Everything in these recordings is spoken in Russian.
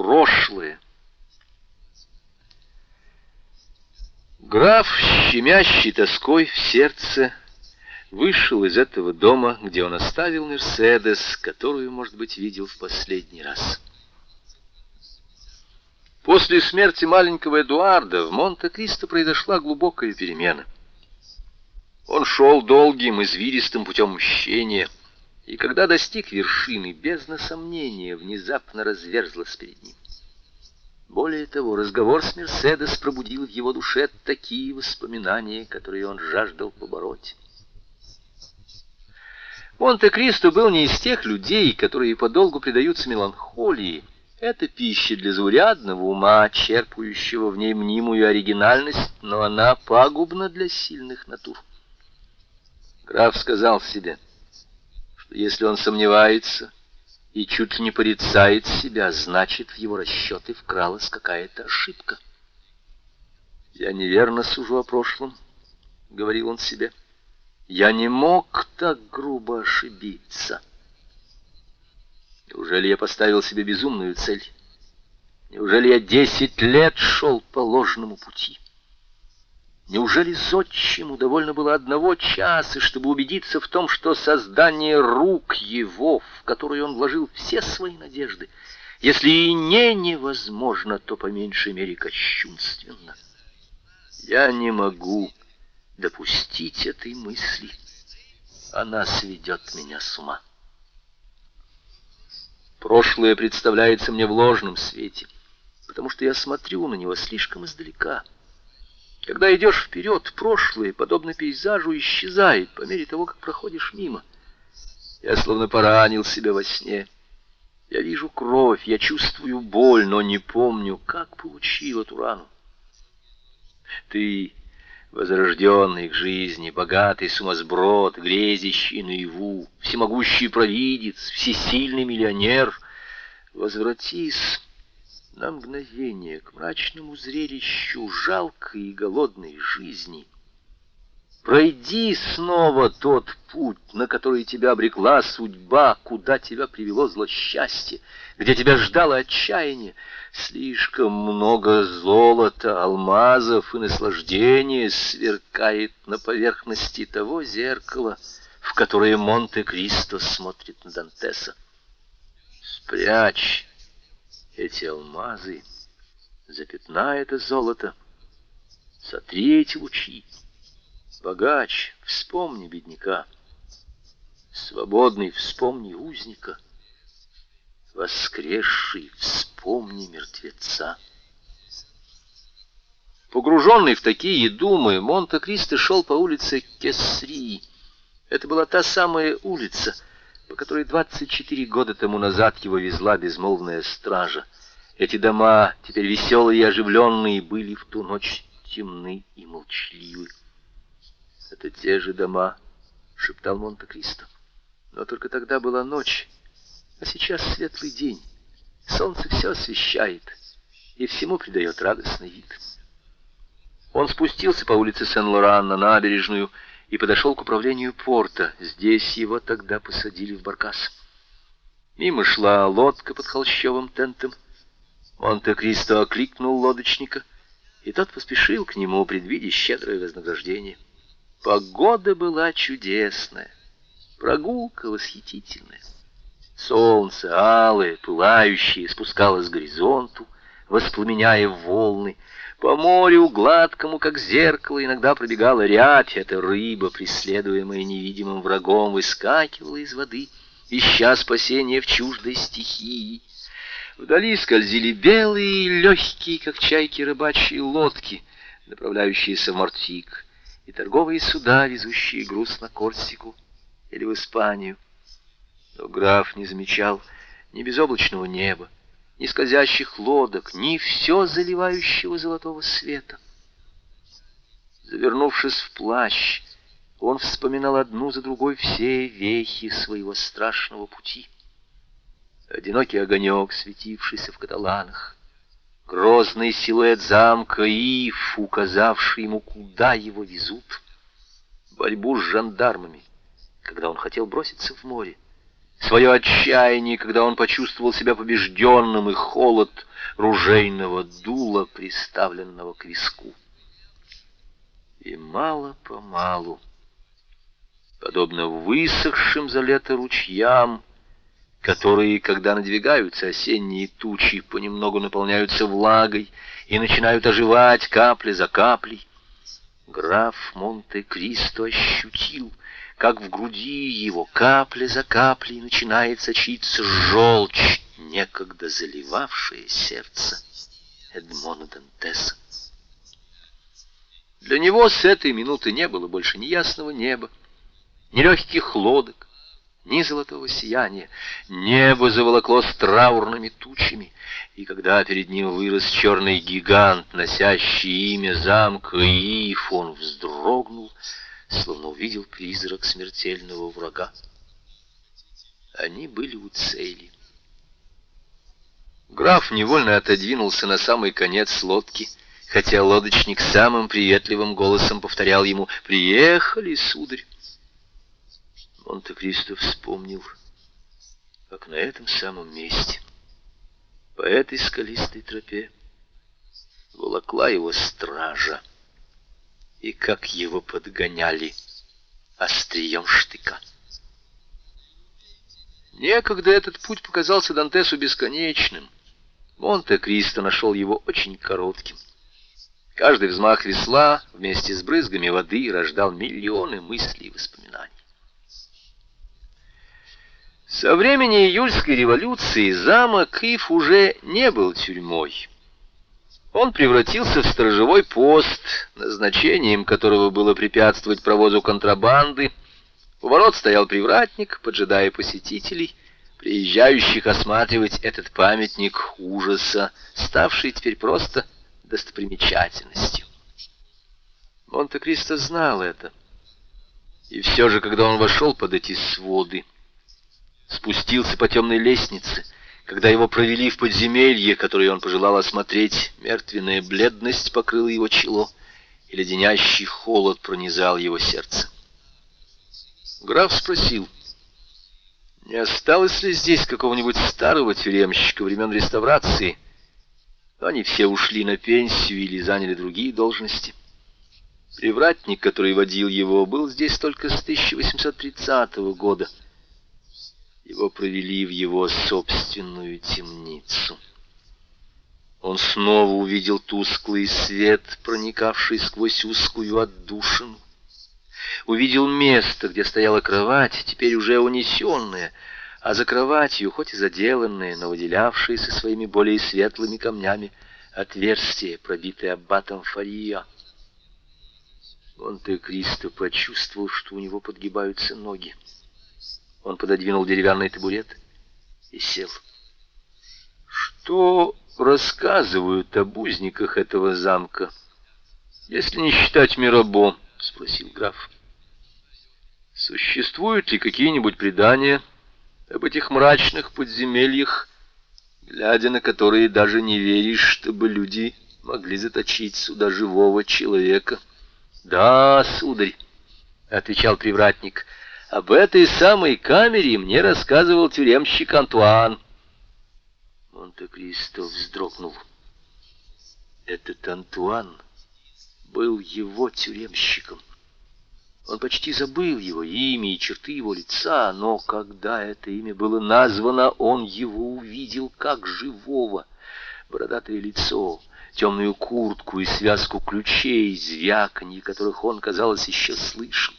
Прошлое. Граф, щемящий тоской в сердце, вышел из этого дома, где он оставил Мерседес, которую, может быть, видел в последний раз. После смерти маленького Эдуарда в Монте-Кристо произошла глубокая перемена. Он шел долгим, извилистым путем мщения, и когда достиг вершины, без сомнения, внезапно разверзлась перед ним. Более того, разговор с Мерседес пробудил в его душе такие воспоминания, которые он жаждал побороть. Монте-Кристо был не из тех людей, которые подолгу предаются меланхолии. Это пища для заурядного ума, черпающего в ней мнимую оригинальность, но она пагубна для сильных натур. Граф сказал себе, если он сомневается и чуть ли не порицает себя, значит, в его расчеты вкралась какая-то ошибка. «Я неверно сужу о прошлом», — говорил он себе. «Я не мог так грубо ошибиться». Неужели я поставил себе безумную цель? Неужели я десять лет шел по ложному пути? Неужели зодчему довольно было одного часа, чтобы убедиться в том, что создание рук его, в которые он вложил все свои надежды, если и не невозможно, то по меньшей мере кощунственно? Я не могу допустить этой мысли. Она сведет меня с ума. Прошлое представляется мне в ложном свете, потому что я смотрю на него слишком издалека. Когда идешь вперед, прошлое, подобно пейзажу, исчезает по мере того, как проходишь мимо. Я словно поранил себя во сне. Я вижу кровь, я чувствую боль, но не помню, как получил эту рану. Ты, возрожденный к жизни, богатый сумасброд, грезящий наяву, всемогущий провидец, всесильный миллионер, возвратись на мгновение к мрачному зрелищу жалкой и голодной жизни. Пройди снова тот путь, на который тебя обрекла судьба, куда тебя привело злосчастье, где тебя ждало отчаяние. Слишком много золота, алмазов и наслаждения сверкает на поверхности того зеркала, в которое Монте-Кристо смотрит на Дантеса. Спрячь эти алмазы, запятнай это золото, сотри эти лучи. Богач, вспомни бедняка, свободный, вспомни узника, воскресший, вспомни мертвеца. Погруженный в такие думы, Монте-Кристо шел по улице Кесри. Это была та самая улица, по которой 24 года тому назад его везла безмолвная стража. Эти дома, теперь веселые и оживленные, были в ту ночь темны и молчаливы. «Это те же дома», — шептал Монте-Кристо. «Но только тогда была ночь, а сейчас светлый день. Солнце все освещает и всему придает радостный вид». Он спустился по улице Сен-Лоран на набережную и подошел к управлению порта. Здесь его тогда посадили в баркас. Мимо шла лодка под холщовым тентом. Монте-Кристо окликнул лодочника, и тот поспешил к нему, предвидя щедрое вознаграждение. Погода была чудесная, прогулка восхитительная. Солнце, алое, пылающее, спускалось к горизонту, воспламеняя волны, по морю, гладкому, как зеркало, иногда пробегала рябь. Эта рыба, преследуемая невидимым врагом, выскакивала из воды, ища спасения в чуждой стихии. Вдали скользили белые, легкие, как чайки рыбачьи лодки, направляющиеся в Мартик, и торговые суда, везущие груз на Корсику или в Испанию. Но граф не замечал ни безоблачного неба, ни скользящих лодок, ни все заливающего золотого света. Завернувшись в плащ, он вспоминал одну за другой все вехи своего страшного пути. Одинокий огонек, светившийся в каталанах, грозный силуэт замка Ив, указавший ему, куда его везут, борьбу с жандармами, когда он хотел броситься в море, свое отчаяние, когда он почувствовал себя побежденным, и холод ружейного дула, приставленного к виску. И мало-помалу, подобно высохшим за лето ручьям, которые, когда надвигаются осенние тучи, понемногу наполняются влагой и начинают оживать капли за каплей, граф Монте-Кристо ощутил, как в груди его капля за каплей начинает сочиться желчь, некогда заливавшая сердце Эдмона Дантеса. Для него с этой минуты не было больше ни ясного неба, ни легких лодок, ни золотого сияния. Небо заволокло траурными тучами, и когда перед ним вырос черный гигант, носящий имя замка Ииф, он вздрогнул, словно увидел призрак смертельного врага. Они были у цели. Граф невольно отодвинулся на самый конец лодки, хотя лодочник самым приветливым голосом повторял ему «Приехали, сударь!» Монте-Кристо вспомнил, как на этом самом месте, по этой скалистой тропе, волокла его стража, и как его подгоняли острием штыка. Некогда этот путь показался Дантесу бесконечным. Монте-Кристо нашел его очень коротким. Каждый взмах весла вместе с брызгами воды рождал миллионы мыслей и воспоминаний. Со времени июльской революции замок Ив уже не был тюрьмой. Он превратился в сторожевой пост, назначением которого было препятствовать провозу контрабанды. У ворот стоял привратник, поджидая посетителей, приезжающих осматривать этот памятник ужаса, ставший теперь просто достопримечательностью. Монте-Кристо знал это. И все же, когда он вошел под эти своды, спустился по темной лестнице. Когда его провели в подземелье, которое он пожелал осмотреть, мертвенная бледность покрыла его чело, и леденящий холод пронизал его сердце. Граф спросил, не осталось ли здесь какого-нибудь старого тюремщика времен реставрации? Они все ушли на пенсию или заняли другие должности. Привратник, который водил его, был здесь только с 1830 года — его провели в его собственную темницу. Он снова увидел тусклый свет, проникавший сквозь узкую отдушину. Увидел место, где стояла кровать, теперь уже унесенная, а за кроватью, хоть и заделанное, но выделявшееся своими более светлыми камнями, отверстие, пробитое аббатом Фария. Монте-Кристо почувствовал, что у него подгибаются ноги. Он пододвинул деревянный табурет и сел. Что рассказывают об узниках этого замка, если не считать Мирабо? спросил граф. Существуют ли какие-нибудь предания об этих мрачных подземельях, глядя на которые даже не веришь, чтобы люди могли заточить сюда живого человека? Да, сударь, отвечал привратник. Об этой самой камере мне рассказывал тюремщик Антуан. Монте-Кристо вздрогнул. Этот Антуан был его тюремщиком. Он почти забыл его имя и черты его лица, но когда это имя было названо, он его увидел как живого. Бородатое лицо, темную куртку и связку ключей, звяканье которых он, казалось, еще слышал.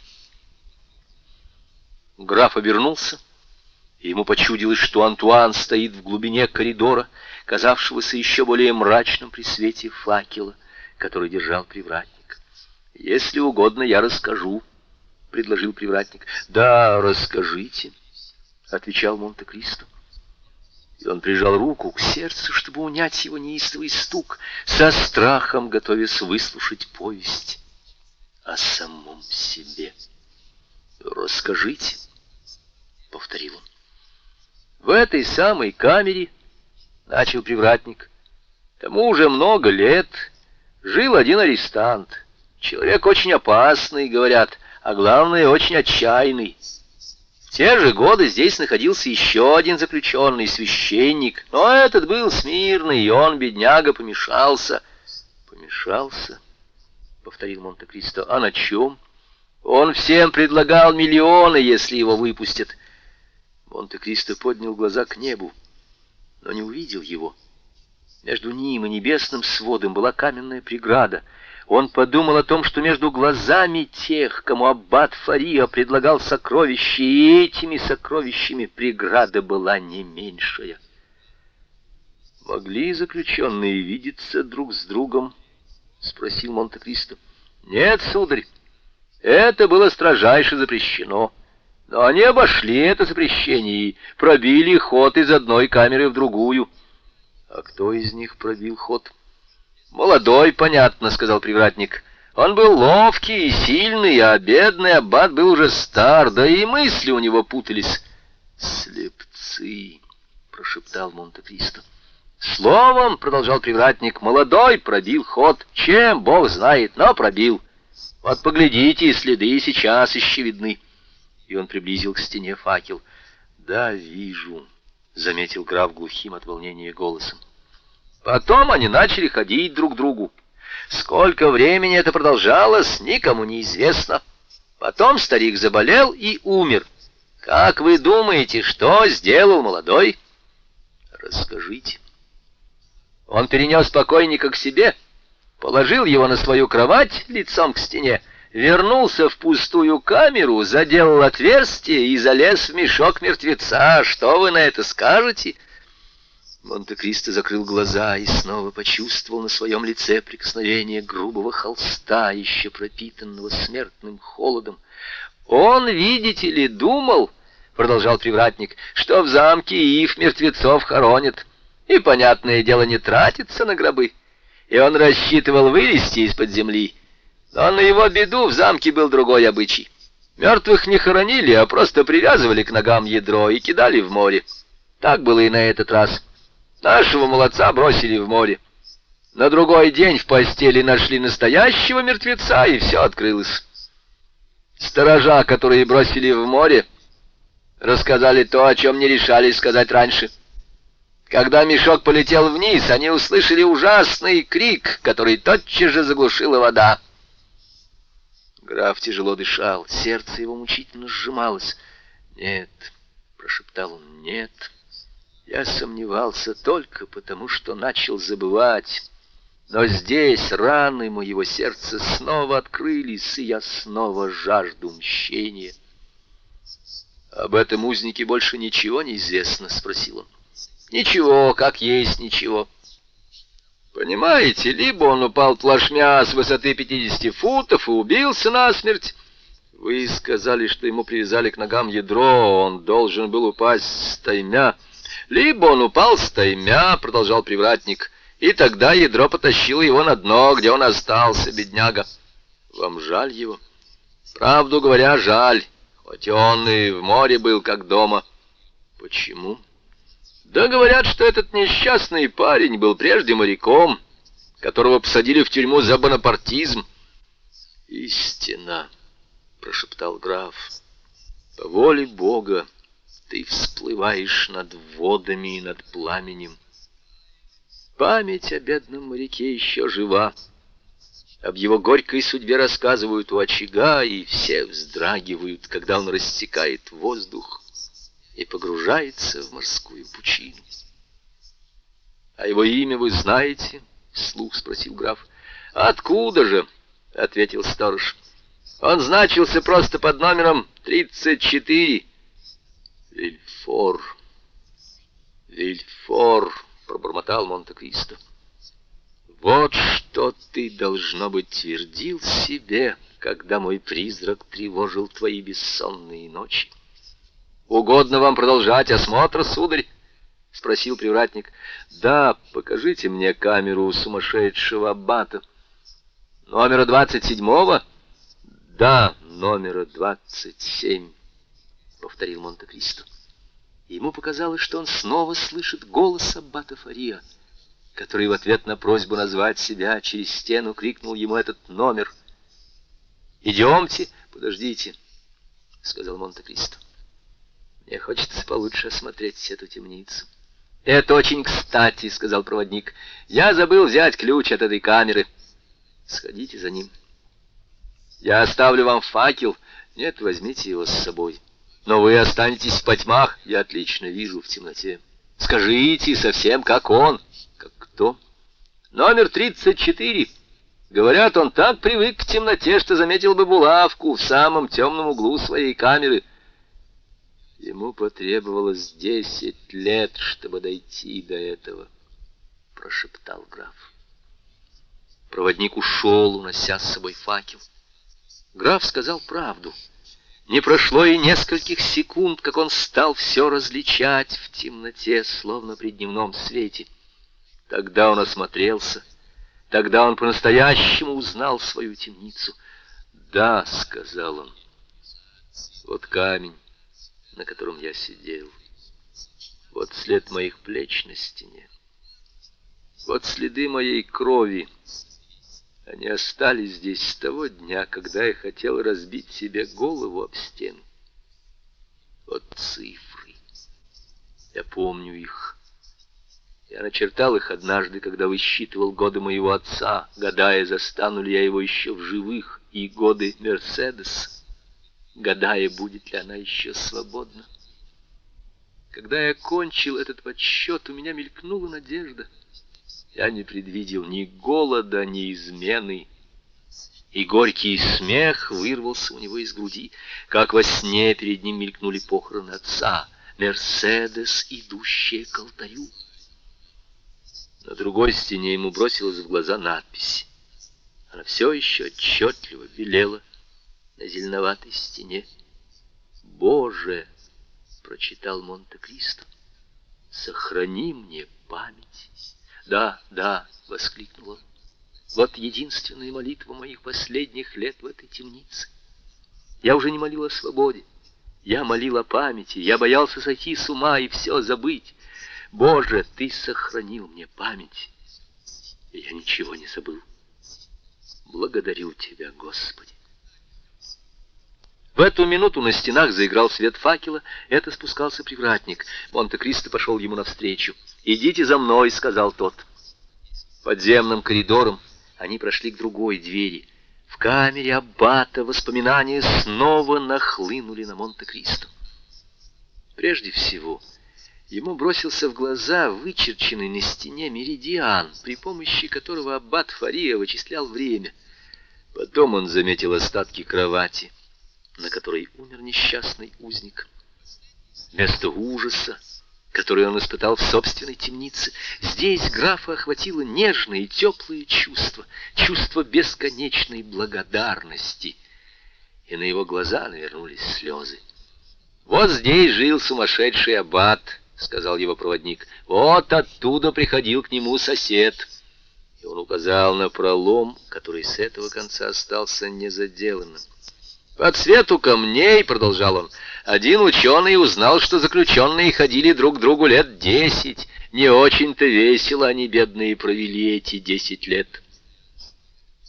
Граф обернулся, и ему почудилось, что Антуан стоит в глубине коридора, казавшегося еще более мрачным при свете факела, который держал привратник. «Если угодно, я расскажу», — предложил привратник. «Да, расскажите», — отвечал Монте-Кристо. И он прижал руку к сердцу, чтобы унять его неистовый стук, со страхом готовясь выслушать повесть о самом себе. «Расскажите», — повторил он. В этой самой камере, — начал привратник, — тому уже много лет жил один арестант. Человек очень опасный, говорят, а главное, очень отчаянный. В те же годы здесь находился еще один заключенный, священник, но этот был смирный, и он, бедняга, помешался. Помешался, — повторил Монте-Кристо, — а на чем? Он всем предлагал миллионы, если его выпустят. Монте-Кристо поднял глаза к небу, но не увидел его. Между ним и небесным сводом была каменная преграда — он подумал о том, что между глазами тех, кому аббат Фария предлагал сокровища, и этими сокровищами преграда была не меньшая. «Могли заключенные видеться друг с другом?» — спросил Монте-Кристо. «Нет, сударь, это было строжайше запрещено. Но они обошли это запрещение и пробили ход из одной камеры в другую». «А кто из них пробил ход?» «Молодой, понятно», — сказал привратник. «Он был ловкий и сильный, а бедный аббат был уже стар, да и мысли у него путались». «Слепцы», — прошептал Монте-Кристо. «Словом», — продолжал привратник, — «молодой пробил ход. Чем, бог знает, но пробил. Вот поглядите, следы сейчас еще видны». И он приблизил к стене факел. «Да, вижу», — заметил граф глухим от волнения голосом. Потом они начали ходить друг к другу. Сколько времени это продолжалось, никому не известно. Потом старик заболел и умер. Как вы думаете, что сделал молодой? Расскажите. Он перенес покойника к себе, положил его на свою кровать лицом к стене, вернулся в пустую камеру, заделал отверстие и залез в мешок мертвеца. Что вы на это скажете?» Монте-Кристо закрыл глаза и снова почувствовал на своем лице прикосновение грубого холста, еще пропитанного смертным холодом. «Он, видите ли, думал, — продолжал привратник, — что в замке их мертвецов хоронят, и, понятное дело, не тратится на гробы, и он рассчитывал вылезти из-под земли. Но на его беду в замке был другой обычай. Мертвых не хоронили, а просто привязывали к ногам ядро и кидали в море. Так было и на этот раз». Нашего молодца бросили в море. На другой день в постели нашли настоящего мертвеца, и все открылось. Сторожа, которые бросили в море, рассказали то, о чем не решались сказать раньше. Когда мешок полетел вниз, они услышали ужасный крик, который тотчас же заглушила вода. Граф тяжело дышал, сердце его мучительно сжималось. «Нет», — прошептал он, — «нет». Я сомневался только потому, что начал забывать. Но здесь раны моего сердца снова открылись, и я снова жажду мщения. «Об этом узнике больше ничего не известно?» — спросил он. «Ничего, как есть ничего». «Понимаете, либо он упал плашмя с высоты 50 футов и убился насмерть. Вы сказали, что ему привязали к ногам ядро, он должен был упасть с таймя». Либо он упал с таймя, продолжал привратник, и тогда ядро потащило его на дно, где он остался, бедняга. Вам жаль его? Правду говоря, жаль, хоть он и в море был, как дома. Почему? Да говорят, что этот несчастный парень был прежде моряком, которого посадили в тюрьму за бонапартизм. Истина, прошептал граф, по воле Бога ты всплываешь над водами и над пламенем. Память о бедном моряке еще жива. Об его горькой судьбе рассказывают у очага, и все вздрагивают, когда он рассекает воздух и погружается в морскую пучину. — А его имя вы знаете? — вслух спросил граф. — Откуда же? — ответил сторож. — Он значился просто под номером тридцать четыре. «Вильфор! Вильфор!» — пробормотал Монте-Кристо. «Вот что ты, должно быть, твердил себе, когда мой призрак тревожил твои бессонные ночи. Угодно вам продолжать осмотр, сударь?» — спросил привратник. «Да, покажите мне камеру сумасшедшего аббата». «Номера двадцать седьмого?» «Да, номера двадцать семь» повторил Монте-Кристо. Ему показалось, что он снова слышит голос аббата Фария, который в ответ на просьбу назвать себя через стену крикнул ему этот номер. «Идемте, подождите», — сказал Монте-Кристо. Мне хочется получше осмотреть эту темницу. «Это очень кстати», — сказал проводник. «Я забыл взять ключ от этой камеры. Сходите за ним. Я оставлю вам факел. Нет, возьмите его с собой. Но вы останетесь в потьмах. Я отлично вижу в темноте. Скажите, совсем как он. Как кто? Номер 34. Говорят, он так привык к темноте, что заметил бы булавку в самом темном углу своей камеры. Ему потребовалось десять лет, чтобы дойти до этого, прошептал граф. Проводник ушел, унося с собой факел. Граф сказал правду. Не прошло и нескольких секунд, как он стал все различать в темноте, словно при дневном свете. Тогда он осмотрелся, тогда он по-настоящему узнал свою темницу. «Да», — сказал он, — «вот камень, на котором я сидел. Вот след моих плеч на стене. Вот следы моей крови. Они остались здесь с того дня, когда я хотел разбить себе голову об стену. Вот цифры. Я помню их. Я начертал их однажды, когда высчитывал годы моего отца, гадая, застану ли я его еще в живых, и годы Мерседеса гадая, будет ли она еще свободна. Когда я кончил этот подсчет, у меня мелькнула надежда. Я не предвидел ни голода, ни измены, и горький смех вырвался у него из груди, как во сне перед ним мелькнули похороны отца, Мерседес, идущая к алтарю. На другой стене ему бросилась в глаза надпись. Она все еще отчетливо белела на зеленоватой стене. «Боже!» — прочитал Монте-Кристо. «Сохрани мне память!» «Да, да!» — воскликнул он. «Вот единственная молитва моих последних лет в этой темнице. Я уже не молил о свободе, я молил о памяти, я боялся сойти с ума и все забыть. Боже, Ты сохранил мне память, я ничего не забыл. Благодарю Тебя, Господи!» В эту минуту на стенах заиграл свет факела. Это спускался привратник. Монте-Кристо пошел ему навстречу. «Идите за мной», — сказал тот. Подземным коридором они прошли к другой двери. В камере аббата воспоминания снова нахлынули на Монте-Кристо. Прежде всего, ему бросился в глаза вычерченный на стене меридиан, при помощи которого аббат Фария вычислял время. Потом он заметил остатки кровати — на которой умер несчастный узник. Место ужаса, который он испытал в собственной темнице, здесь графа охватило нежное и теплое чувство, чувство бесконечной благодарности, и на его глаза навернулись слезы. «Вот здесь жил сумасшедший аббат», — сказал его проводник. «Вот оттуда приходил к нему сосед». И он указал на пролом, который с этого конца остался незаделанным. По цвету камней, продолжал он, один ученый узнал, что заключенные ходили друг к другу лет десять. Не очень-то весело они, бедные, провели эти десять лет.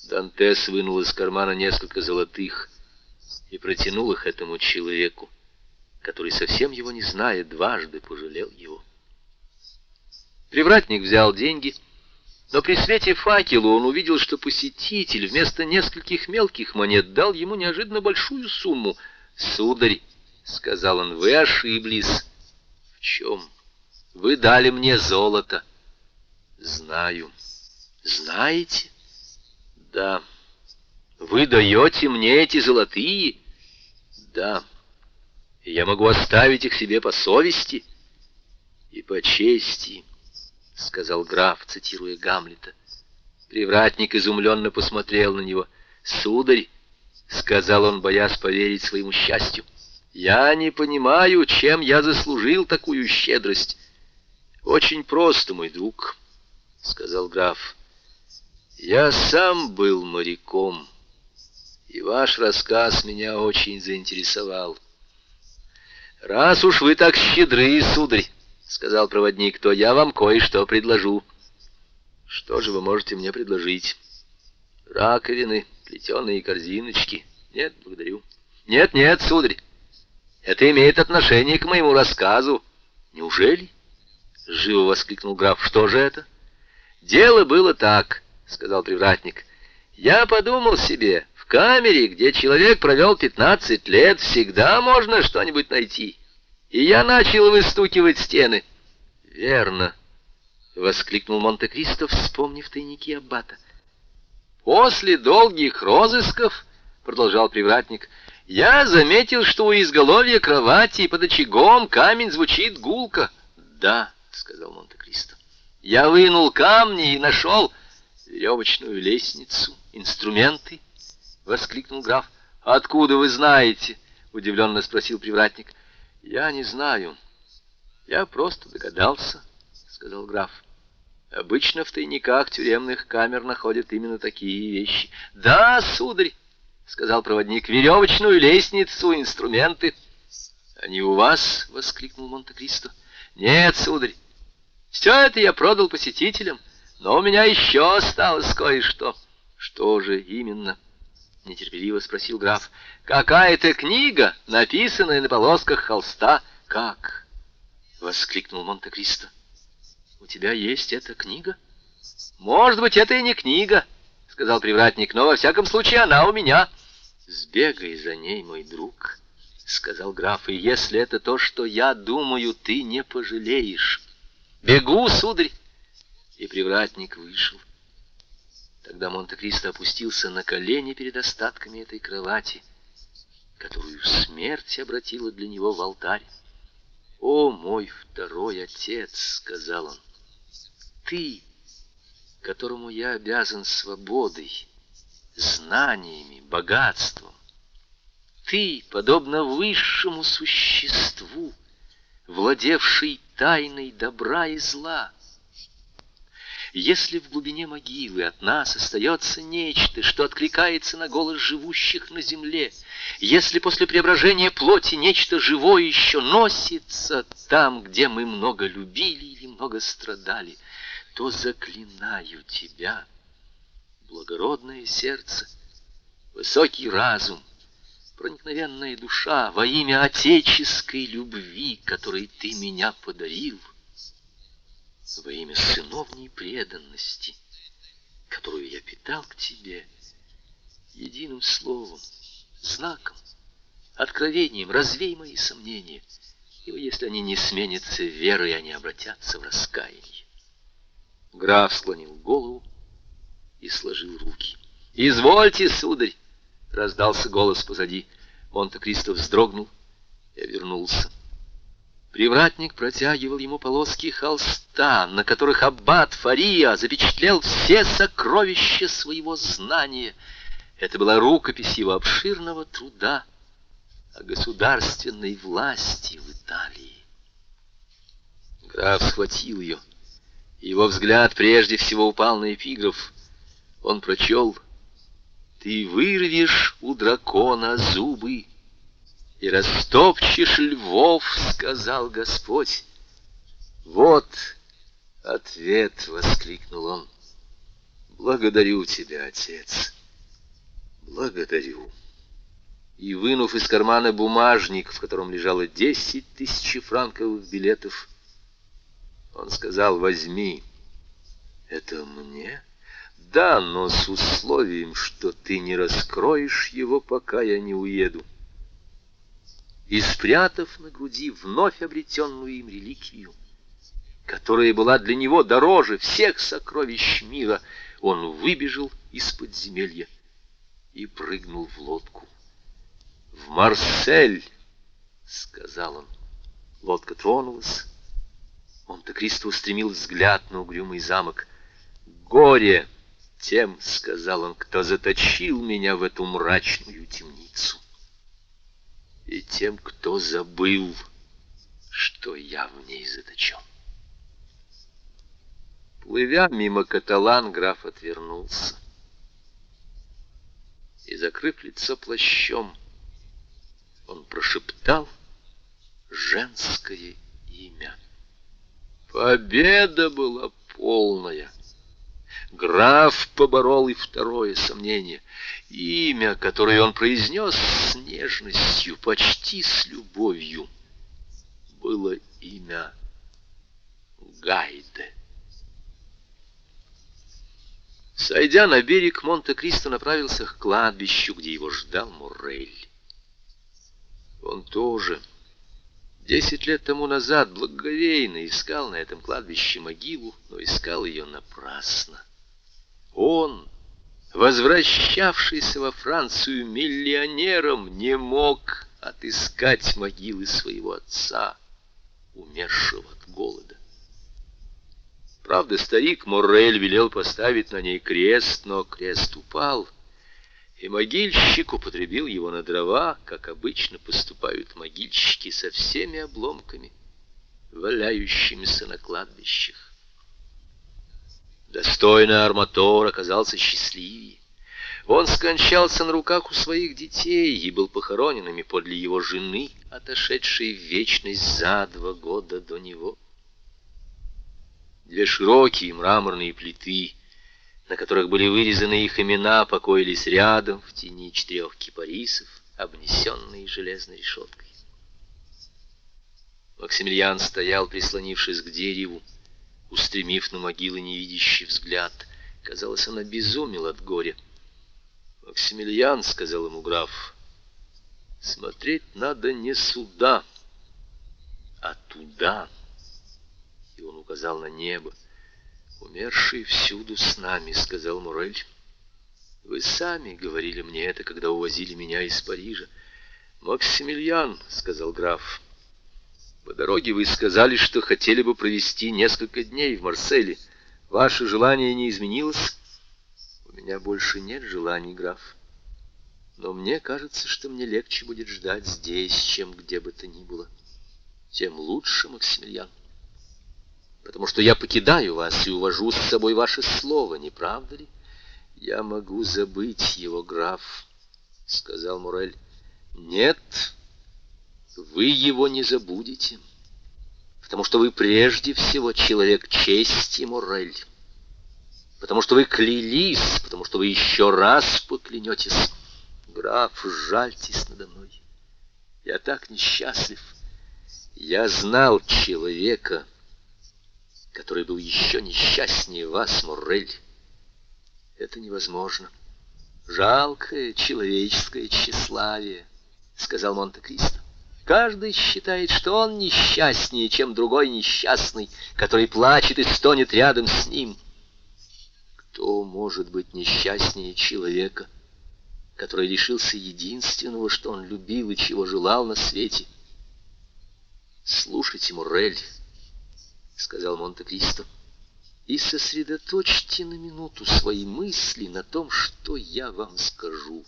Дантес вынул из кармана несколько золотых и протянул их этому человеку, который, совсем его не зная, дважды пожалел его. Привратник взял деньги — но при свете факела он увидел, что посетитель вместо нескольких мелких монет дал ему неожиданно большую сумму. «Сударь», — сказал он, — «вы ошиблись». «В чем? Вы дали мне золото». «Знаю». «Знаете?» «Да». «Вы даете мне эти золотые?» «Да». «Я могу оставить их себе по совести и по чести». — сказал граф, цитируя Гамлета. Привратник изумленно посмотрел на него. «Сударь», — сказал он, боясь поверить своему счастью, — «я не понимаю, чем я заслужил такую щедрость». «Очень просто, мой друг», — сказал граф. «Я сам был моряком, и ваш рассказ меня очень заинтересовал. Раз уж вы так щедры, сударь, — сказал проводник, — то я вам кое-что предложу. Что же вы можете мне предложить? Раковины, плетеные корзиночки. Нет, благодарю. Нет, нет, сударь. Это имеет отношение к моему рассказу. Неужели? Живо воскликнул граф. Что же это? Дело было так, сказал привратник. Я подумал себе, в камере, где человек провел пятнадцать лет, всегда можно что-нибудь найти. И я начал выстукивать стены. Верно, воскликнул Монте-Кристо, вспомнив тайники аббата. После долгих розысков, продолжал привратник, я заметил, что у изголовья кровати под очагом камень звучит гулко. Да, сказал Монте-Кристо. Я вынул камни и нашел веревочную лестницу, инструменты, воскликнул граф. Откуда вы знаете? удивленно спросил привратник. Я не знаю. Я просто догадался, сказал граф. Обычно в тайниках тюремных камер находят именно такие вещи. Да, сударь, сказал проводник, веревочную лестницу, инструменты. Они у вас? воскликнул Монте-Кристо. Нет, сударь. Все это я продал посетителям, но у меня еще осталось кое-что. Что же именно? Нетерпеливо спросил граф. Какая-то книга, написанная на полосках холста. Как? воскликнул Монте-Кристо. У тебя есть эта книга? Может быть, это и не книга, сказал привратник, но во всяком случае она у меня. Сбегай за ней, мой друг, сказал граф, и если это то, что я думаю, ты не пожалеешь. Бегу, сударь. И привратник вышел. Тогда Монте-Кристо опустился на колени перед остатками этой кровати, которую смерть обратила для него в алтарь. «О, мой второй отец!» — сказал он ты, которому я обязан свободой, знаниями, богатством. Ты, подобно высшему существу, владевший тайной добра и зла. Если в глубине могилы от нас остается нечто, что откликается на голос живущих на земле, если после преображения плоти нечто живое еще носится там, где мы много любили или много страдали, то заклинаю тебя, благородное сердце, высокий разум, проникновенная душа во имя отеческой любви, которой ты меня подарил, во имя сыновней преданности, которую я питал к тебе, единым словом, знаком, откровением, развей мои сомнения, ибо если они не сменятся верой, они обратятся в раскаяние. Граф склонил голову и сложил руки. «Извольте, сударь!» — раздался голос позади. Монте-Кристо вздрогнул и вернулся. Привратник протягивал ему полоски холста, на которых аббат Фария запечатлел все сокровища своего знания. Это была рукопись его обширного труда о государственной власти в Италии. Граф схватил ее — его взгляд прежде всего упал на эпиграф. Он прочел «Ты вырвешь у дракона зубы и растопчешь львов», — сказал Господь. «Вот ответ!» — воскликнул он. «Благодарю тебя, отец, благодарю». И, вынув из кармана бумажник, в котором лежало десять тысяч франковых билетов, он сказал, возьми. Это мне? Да, но с условием, что ты не раскроешь его, пока я не уеду. И спрятав на груди вновь обретенную им реликвию, которая была для него дороже всех сокровищ мира, он выбежал из подземелья и прыгнул в лодку. «В Марсель!» — сказал он. Лодка тронулась, Монте-Кристо устремил взгляд на угрюмый замок. «Горе тем, — сказал он, — кто заточил меня в эту мрачную темницу, и тем, кто забыл, что я в ней заточен». Плывя мимо каталан, граф отвернулся и, закрыв лицо плащом, он прошептал женское имя. Победа была полная. Граф поборол и второе сомнение. Имя, которое он произнес с нежностью, почти с любовью, было имя Гайде. Сойдя на берег, Монте-Кристо направился к кладбищу, где его ждал Муррель. Он тоже десять лет тому назад благоговейно искал на этом кладбище могилу, но искал ее напрасно. Он, возвращавшийся во Францию миллионером, не мог отыскать могилы своего отца, умершего от голода. Правда, старик Моррель велел поставить на ней крест, но крест упал, и могильщик употребил его на дрова, как обычно поступают могильщики со всеми обломками, валяющимися на кладбищах. Достойный арматор оказался счастливее. Он скончался на руках у своих детей и был похоронен ими подле его жены, отошедшей в вечность за два года до него. Две широкие мраморные плиты, на которых были вырезаны их имена, покоились рядом в тени четырех кипарисов, обнесенные железной решеткой. Максимилиан стоял, прислонившись к дереву, устремив на могилы невидящий взгляд. Казалось, он обезумел от горя. «Максимилиан», — сказал ему граф, — «смотреть надо не сюда, а туда». И он указал на небо. «Умершие всюду с нами», — сказал Мурель. «Вы сами говорили мне это, когда увозили меня из Парижа». «Максимилиан», — сказал граф, — по дороге вы сказали, что хотели бы провести несколько дней в Марселе. Ваше желание не изменилось? У меня больше нет желаний, граф. Но мне кажется, что мне легче будет ждать здесь, чем где бы то ни было. Тем лучше, Максимилиан. Потому что я покидаю вас и увожу с собой ваше слово, не правда ли? Я могу забыть его, граф, — сказал Мурель. Нет, — вы его не забудете, потому что вы прежде всего человек чести, Моррель, потому что вы клялись, потому что вы еще раз поклянетесь. Граф, жальтесь надо мной. Я так несчастлив. Я знал человека, который был еще несчастнее вас, Моррель. Это невозможно. Жалкое человеческое тщеславие, сказал Монте-Кристо. Каждый считает, что он несчастнее, чем другой несчастный, который плачет и стонет рядом с ним. Кто может быть несчастнее человека, который лишился единственного, что он любил и чего желал на свете? «Слушайте, Мурель», — сказал Монте-Кристо, — «и сосредоточьте на минуту свои мысли на том, что я вам скажу».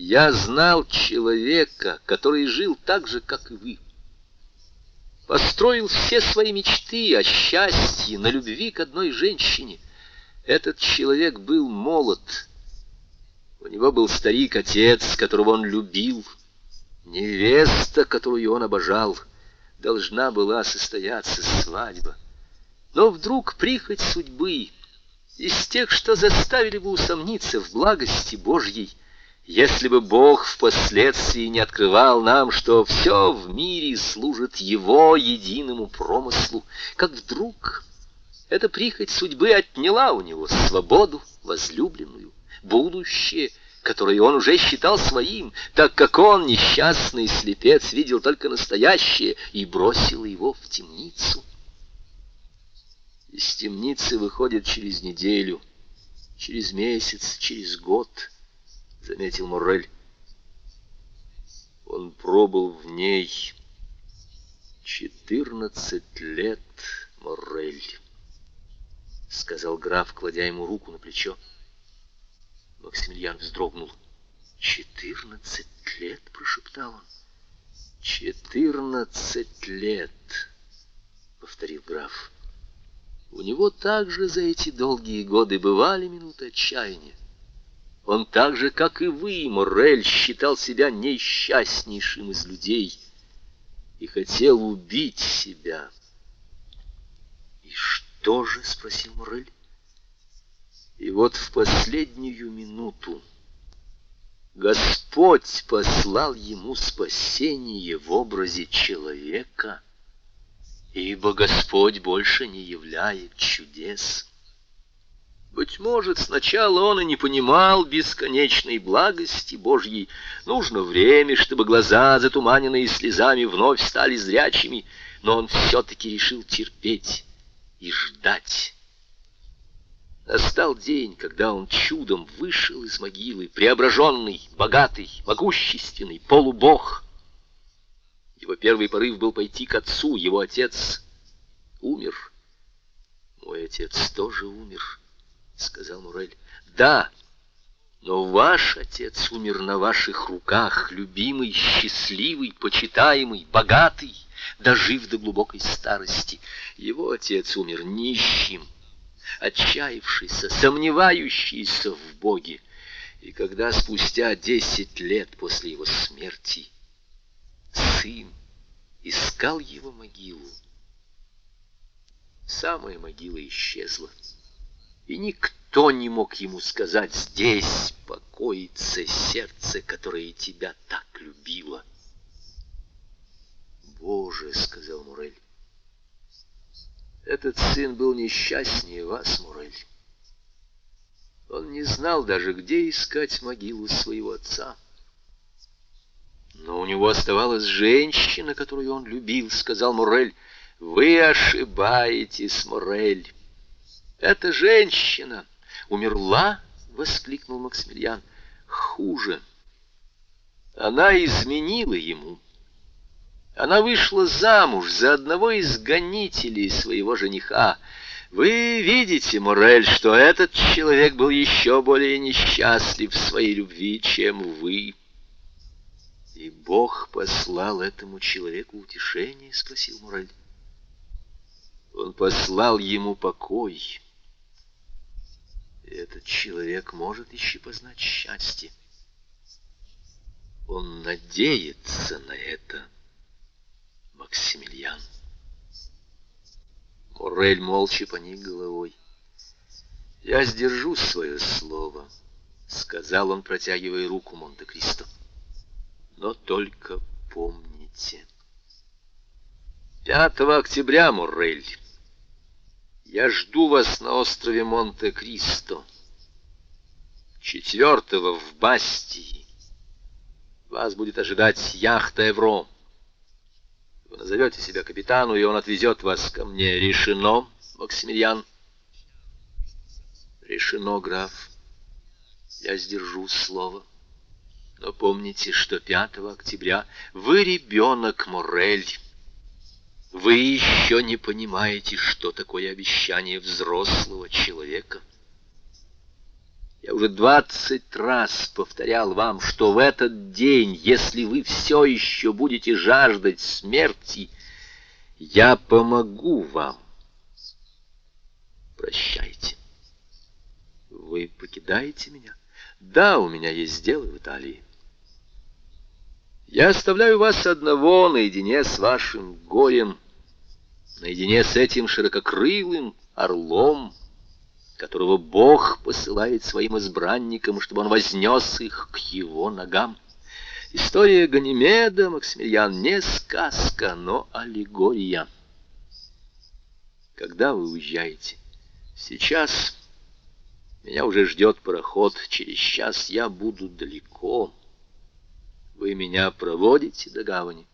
Я знал человека, который жил так же, как и вы. Построил все свои мечты о счастье, на любви к одной женщине. Этот человек был молод. У него был старик-отец, которого он любил. Невеста, которую он обожал. Должна была состояться свадьба. Но вдруг прихоть судьбы, из тех, что заставили бы усомниться в благости Божьей, если бы Бог впоследствии не открывал нам, что все в мире служит Его единому промыслу, как вдруг эта прихоть судьбы отняла у него свободу возлюбленную, будущее, которое он уже считал своим, так как он, несчастный слепец, видел только настоящее и бросил его в темницу. Из темницы выходит через неделю, через месяц, через год — заметил Моррель. Он пробыл в ней четырнадцать лет, Моррель, сказал граф, кладя ему руку на плечо. Максимилиан вздрогнул. «Четырнадцать лет!» — прошептал он. «Четырнадцать лет!» — повторил граф. У него также за эти долгие годы бывали минуты отчаяния. Он так же, как и вы, Моррель, считал себя несчастнейшим из людей и хотел убить себя. И что же?» — спросил Морель. И вот в последнюю минуту Господь послал ему спасение в образе человека, ибо Господь больше не являет чудес. Быть может, сначала он и не понимал бесконечной благости Божьей. Нужно время, чтобы глаза, затуманенные слезами, вновь стали зрячими, но он все-таки решил терпеть и ждать. Настал день, когда он чудом вышел из могилы, преображенный, богатый, могущественный, полубог. Его первый порыв был пойти к отцу, его отец умер. «Мой отец тоже умер», — сказал Мурель. «Да, но ваш отец умер на ваших руках, любимый, счастливый, почитаемый, богатый, дожив до глубокой старости. Его отец умер нищим» отчаявшийся, сомневающийся в Боге. И когда спустя десять лет после его смерти сын искал его могилу, самая могила исчезла, и никто не мог ему сказать, здесь покоится сердце, которое тебя так любило. «Боже!» — сказал Мурель. Этот сын был несчастнее вас, Мурель. Он не знал даже, где искать могилу своего отца. Но у него оставалась женщина, которую он любил, сказал Мурель. Вы ошибаетесь, Мурель. Эта женщина умерла, воскликнул Максимилиан. Хуже. Она изменила ему. Она вышла замуж за одного из гонителей своего жениха. Вы видите, Морель, что этот человек был еще более несчастлив в своей любви, чем вы. И Бог послал этому человеку утешение, спросил Морель. Он послал ему покой. Этот человек может еще познать счастье. Он надеется на это. Максимилиан. Моррель молча поник головой. «Я сдержу свое слово», — сказал он, протягивая руку Монте-Кристо. «Но только помните. 5 октября, Моррель, я жду вас на острове Монте-Кристо. 4 в Бастии вас будет ожидать яхта «Эвро». Вы назовете себя капитану, и он отвезет вас ко мне. Решено, Максимилиан? Решено, граф. Я сдержу слово. Но помните, что 5 октября вы ребенок, Морель. Вы еще не понимаете, что такое обещание взрослого человека. Я уже двадцать раз повторял вам, что в этот день, если вы все еще будете жаждать смерти, я помогу вам. Прощайте. Вы покидаете меня? Да, у меня есть дело в Италии. Я оставляю вас одного наедине с вашим горем, наедине с этим ширококрылым орлом, которого Бог посылает своим избранникам, чтобы он вознес их к его ногам. История Ганимеда, Максимилиан, не сказка, но аллегория. Когда вы уезжаете? Сейчас. Меня уже ждет пароход. Через час я буду далеко. Вы меня проводите до гавани.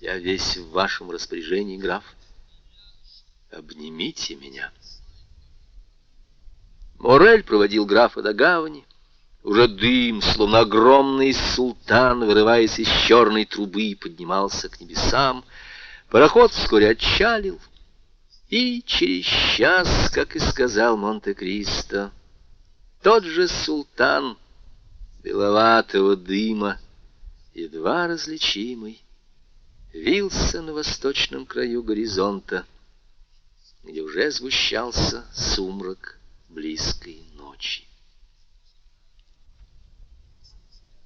Я весь в вашем распоряжении, граф. Обнимите меня. Морель проводил графа до гавани. Уже дым, словно огромный султан, вырываясь из черной трубы, поднимался к небесам. Пароход вскоре отчалил, и через час, как и сказал Монте-Кристо, тот же султан беловатого дыма, едва различимый, вился на восточном краю горизонта, где уже сгущался сумрак близкой ночи.